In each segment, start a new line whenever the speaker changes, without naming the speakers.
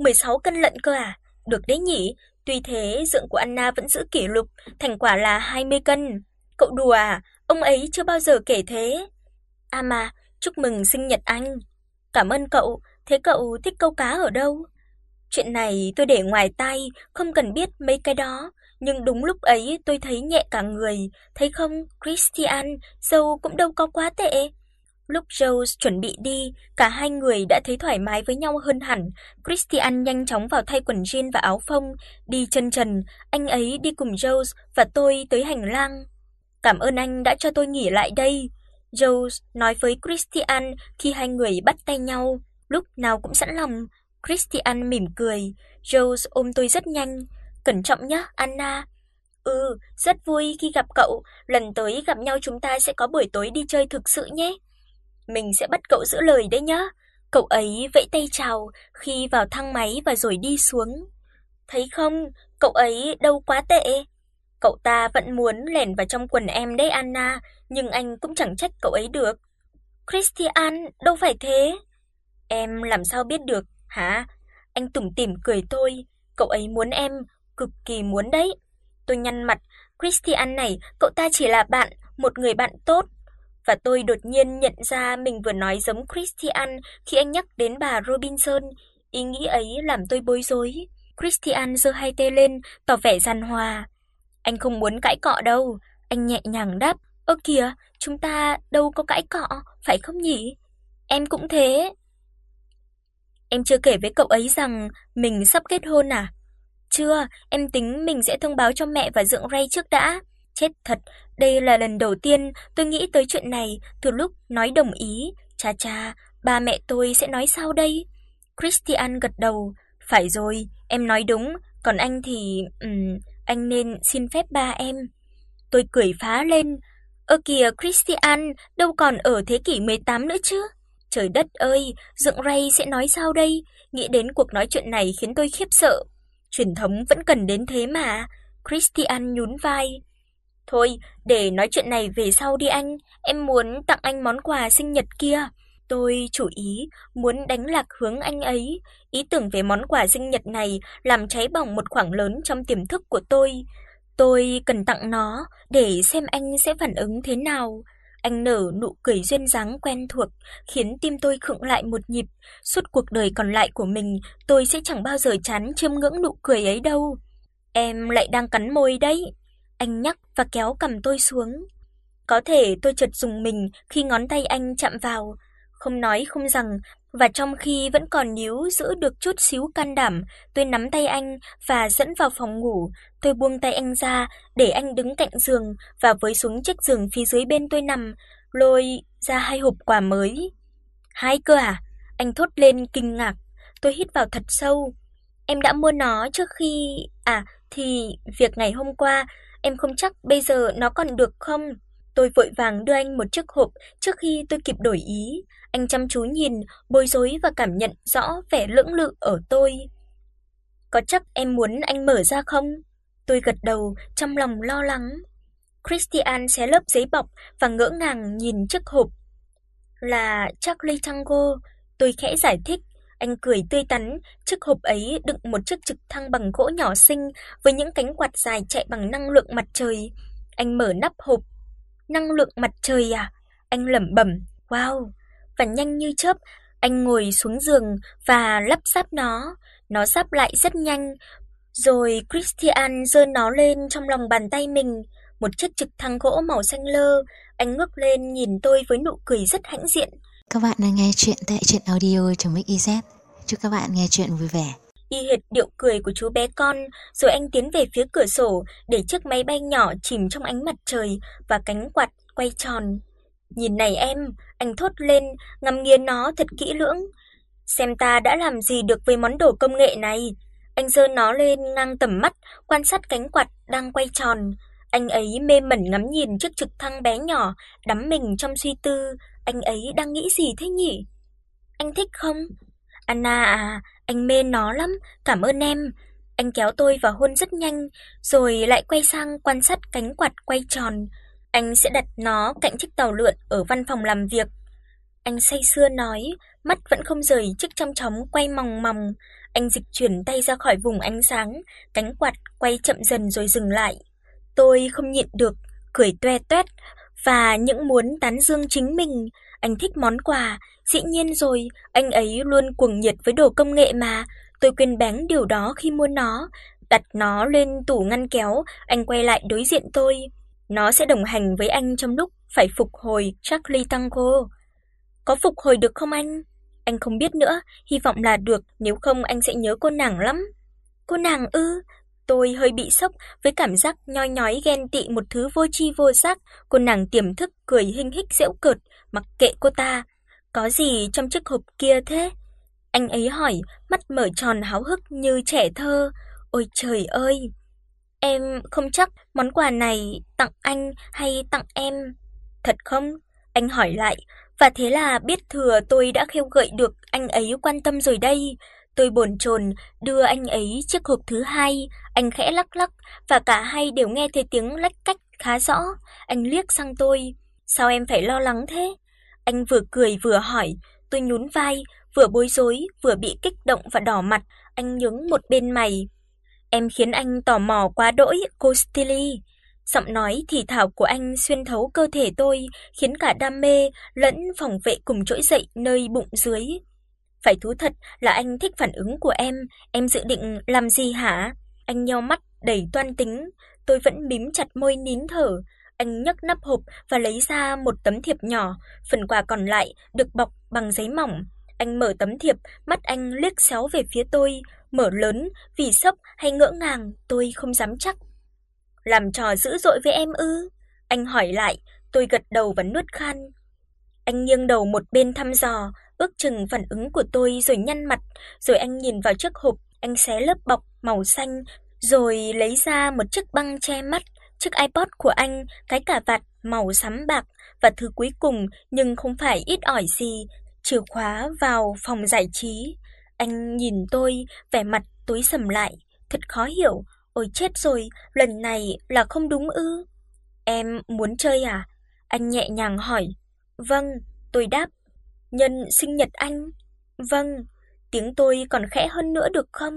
16 cân lận cơ à? Được đấy nhỉ. Tuy thế, dượng của Anna vẫn giữ kỷ lục, thành quả là 20 cân. Cậu đùa à? Ông ấy chưa bao giờ kể thế. À mà, chúc mừng sinh nhật anh. Cảm ơn cậu, thế cậu thích câu cá ở đâu? Chuyện này tôi để ngoài tai, không cần biết mấy cái đó, nhưng đúng lúc ấy tôi thấy nhẹ cả người, thấy không, Christian, dâu cũng đâu có quá tệ. Lúc Rose chuẩn bị đi, cả hai người đã thấy thoải mái với nhau hơn hẳn. Christian nhanh chóng vào thay quần jean và áo phông, đi chân trần, anh ấy đi cùng Rose và tôi tới hành lang. "Cảm ơn anh đã cho tôi nghỉ lại đây." Rose nói với Christian khi hai người bắt tay nhau, lúc nào cũng sẵn lòng. Christian mỉm cười, Rose ôm tôi rất nhanh, "Cẩn trọng nhé, Anna." "Ừ, rất vui khi gặp cậu, lần tới gặp nhau chúng ta sẽ có buổi tối đi chơi thực sự nhé." "Mình sẽ bắt cậu giữ lời đấy nhá." Cậu ấy vẫy tay chào khi vào thang máy và rồi đi xuống. "Thấy không, cậu ấy đâu quá tệ." Cậu ta vẫn muốn lẻn vào trong quần em đấy Anna, nhưng anh cũng chẳng trách cậu ấy được. Christian, đâu phải thế. Em làm sao biết được, hả? Anh tủm tỉm cười tôi, cậu ấy muốn em, cực kỳ muốn đấy. Tôi nhăn mặt, Christian này, cậu ta chỉ là bạn, một người bạn tốt. Và tôi đột nhiên nhận ra mình vừa nói giống Christian khi anh nhắc đến bà Robinson, ý nghĩ ấy làm tôi bối rối. Christian giơ hai tay lên, tỏ vẻ giàn hòa. Anh không muốn cãi cọ đâu, anh nhẹ nhàng đáp, "Ơ kìa, chúng ta đâu có cãi cọ, phải không nhỉ? Em cũng thế." Em chưa kể với cậu ấy rằng mình sắp kết hôn à? Chưa, em tính mình sẽ thông báo cho mẹ và dượng Ray trước đã. Chết thật, đây là lần đầu tiên tôi nghĩ tới chuyện này từ lúc nói đồng ý. Cha cha, ba mẹ tôi sẽ nói sao đây? Christian gật đầu, phải rồi, em nói đúng, còn anh thì ừm anh nên xin phép ba em. Tôi cười phá lên, "Ơ kìa Christian, đâu còn ở thế kỷ 18 nữa chứ?" Trời đất ơi, dựng Ray sẽ nói sao đây? Nghĩ đến cuộc nói chuyện này khiến tôi khiếp sợ. Truyền thống vẫn cần đến thế mà. Christian nhún vai. Thôi, để nói chuyện này về sau đi anh, em muốn tặng anh món quà sinh nhật kia. Tôi chủ ý muốn đánh lạc hướng anh ấy, ý tưởng về món quà sinh nhật này làm cháy bỏng một khoảng lớn trong tiềm thức của tôi. Tôi cần tặng nó để xem anh sẽ phản ứng thế nào. Anh nở nụ cười duyên dáng quen thuộc, khiến tim tôi khựng lại một nhịp. Suốt cuộc đời còn lại của mình, tôi sẽ chẳng bao giờ chán chiêm ngưỡng nụ cười ấy đâu. Em lại đang cắn môi đấy. Anh nhắc và kéo cầm tôi xuống. Có thể tôi chợt dùng mình khi ngón tay anh chạm vào, không nói không rằng, và trong khi vẫn còn níu giữ được chút xíu can đảm, tôi nắm tay anh và dẫn vào phòng ngủ, tôi buông tay anh ra để anh đứng cạnh giường và với xuống chiếc giường phía dưới bên tôi nằm, lôi ra hai hộp quà mới. Hai cơ à? Anh thốt lên kinh ngạc. Tôi hít vào thật sâu. Em đã mua nó trước khi à thì việc ngày hôm qua, em không chắc bây giờ nó còn được không? Tôi vội vàng đưa anh một chiếc hộp trước khi tôi kịp đổi ý. Anh chăm chú nhìn, bối rối và cảm nhận rõ vẻ lưỡng lự ở tôi. Có chắc em muốn anh mở ra không? Tôi gật đầu, trong lòng lo lắng. Christian xé lớp giấy bọc và ngỡ ngàng nhìn chiếc hộp. Là Charlie Tango, tôi khẽ giải thích. Anh cười tươi tắn, chiếc hộp ấy đựng một chiếc trực thăng bằng gỗ nhỏ xinh với những cánh quạt dài chạy bằng năng lượng mặt trời. Anh mở nắp hộp. Năng lượng mặt trời à? Anh lẩm bẩm, "Wow, và nhanh như chớp, anh ngồi xuống giường và lắp ráp nó, nó ráp lại rất nhanh. Rồi Christian giơ nó lên trong lòng bàn tay mình, một chiếc trực thăng gỗ màu xanh lơ, anh ngước lên nhìn tôi với nụ cười rất hãnh diện.
Các bạn đang nghe chuyện tại truyện audio.mix.iz. Chúc các bạn nghe chuyện vui vẻ.
Y hệt điệu cười của chú bé con, rồi anh tiến về phía cửa sổ để chiếc máy bay nhỏ chìm trong ánh mặt trời và cánh quạt quay tròn. Nhìn này em, anh thốt lên, ngắm nghiến nó thật kỹ lưỡng. Xem ta đã làm gì được với món đồ công nghệ này. Anh giơ nó lên ngang tầm mắt, quan sát cánh quạt đang quay tròn. Anh ấy mê mẩn ngắm nhìn chiếc trực thăng bé nhỏ, đắm mình trong suy tư, anh ấy đang nghĩ gì thế nhỉ? Anh thích không? Anna à, anh mê nó lắm, cảm ơn em. Anh kéo tôi vào hôn rất nhanh, rồi lại quay sang quan sát cánh quạt quay tròn. Anh sẽ đặt nó cạnh chiếc tàu lượn ở văn phòng làm việc. Anh say sưa nói, mắt vẫn không rời chiếc chăm chóng quay mòng mòng. anh dịch chuyển tay ra khỏi vùng ánh sáng, cánh quạt quay chậm dần rồi dừng lại. Tôi không nhịn được, cười toe toét và những muốn tán dương chính mình, anh thích món quà, dĩ nhiên rồi, anh ấy luôn cuồng nhiệt với đồ công nghệ mà, tôi quên bén điều đó khi mua nó, đặt nó lên tủ ngăn kéo, anh quay lại đối diện tôi. Nó sẽ đồng hành với anh trong lúc phải phục hồi Charlie Tango. Có phục hồi được không anh? Anh không biết nữa, hy vọng là được, nếu không anh sẽ nhớ cô nàng lắm. Cô nàng ư? Tôi hơi bị sốc với cảm giác nhoi nhói ghen tị một thứ vô tri vô giác, cô nàng tiềm thức cười hinh hích giễu cợt, mặc kệ cô ta. Có gì trong chiếc hộp kia thế? Anh ấy hỏi, mắt mở tròn háo hức như trẻ thơ. Ôi trời ơi, em không chắc món quà này tặng anh hay tặng em. Thật không? Anh hỏi lại, và thế là biết thừa tôi đã khêu gợi được anh ấy quan tâm rồi đây. Tôi bồn chồn đưa anh ấy chiếc hộp thứ hai, anh khẽ lắc lắc và cả hai đều nghe thấy tiếng lách cách khá rõ. Anh liếc sang tôi, "Sao em phải lo lắng thế?" Anh vừa cười vừa hỏi, tôi nhún vai, vừa bối rối, vừa bị kích động và đỏ mặt, anh nhướng một bên mày. "Em khiến anh tò mò quá đỗi, cô Stilly." Giọng nói thì thào của anh xuyên thấu cơ thể tôi, khiến cả đam mê lẫn phòng vệ cùng trỗi dậy nơi bụng dưới. Phải thú thật là anh thích phản ứng của em, em dự định làm gì hả? Anh nheo mắt đầy toan tính, tôi vẫn mím chặt môi nín thở. Anh nhấc nắp hộp và lấy ra một tấm thiệp nhỏ, phần quà còn lại được bọc bằng giấy mỏng. Anh mở tấm thiệp, mắt anh liếc xéo về phía tôi, mở lớn vì sốc hay ngỡ ngàng, tôi không dám chắc. Làm trò dữ dội với em ư? Anh hỏi lại, tôi gật đầu và nuốt khan. Anh nghiêng đầu một bên thăm dò, ước chừng phản ứng của tôi rồi nhăn mặt, rồi anh nhìn vào chiếc hộp, anh xé lớp bọc màu xanh, rồi lấy ra một chiếc băng che mắt, chiếc iPod của anh, cái cà vạt màu xám bạc và thứ cuối cùng nhưng không phải ít ỏi gì, chìa khóa vào phòng giải trí. Anh nhìn tôi, vẻ mặt tối sầm lại, thật khó hiểu. Ôi chết rồi, lần này là không đúng ư? Em muốn chơi à? Anh nhẹ nhàng hỏi. Vâng, tôi đáp. Nhân sinh nhật anh? Vâng, tiếng tôi còn khẽ hơn nữa được không?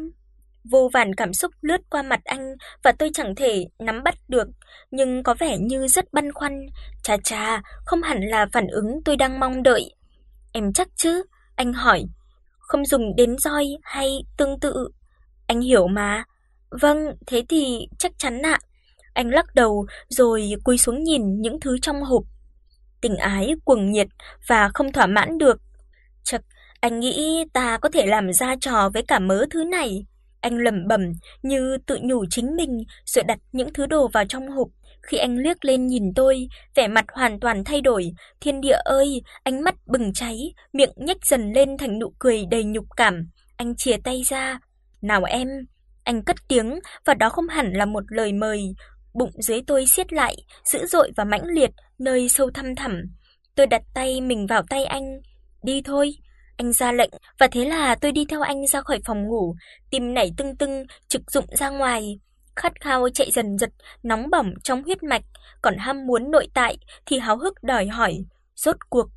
Vô vàn cảm xúc lướt qua mặt anh và tôi chẳng thể nắm bắt được, nhưng có vẻ như rất băn khoăn. Chà chà, không hẳn là phản ứng tôi đang mong đợi. Em chắc chứ? Anh hỏi. Không dùng đến roi hay tương tự? Anh hiểu mà. Vâng, thế thì chắc chắn ạ. Anh lắc đầu rồi cúi xuống nhìn những thứ trong hộp. Tình ái cuồng nhiệt và không thỏa mãn được. Chậc, anh nghĩ ta có thể làm ra trò với cả mớ thứ này. Anh lẩm bẩm như tự nhủ chính mình rồi đặt những thứ đồ vào trong hộp. Khi anh liếc lên nhìn tôi, vẻ mặt hoàn toàn thay đổi, thiên địa ơi, ánh mắt bừng cháy, miệng nhếch dần lên thành nụ cười đầy nhục cảm. Anh chìa tay ra, "Nào em." Anh cất tiếng và đó không hẳn là một lời mời, bụng dưới tôi siết lại, dữ dội và mãnh liệt, nơi sâu thăm thẳm. Tôi đặt tay mình vào tay anh, "Đi thôi." Anh ra lệnh và thế là tôi đi theo anh ra khỏi phòng ngủ, tim nảy tưng tưng trực dụng ra ngoài. Khát khao chạy dần dật, nóng bỏng trong huyết mạch, còn ham muốn nội tại thì háo hức đòi hỏi, rốt cuộc